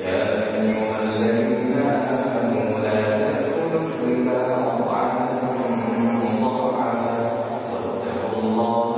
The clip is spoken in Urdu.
يا الله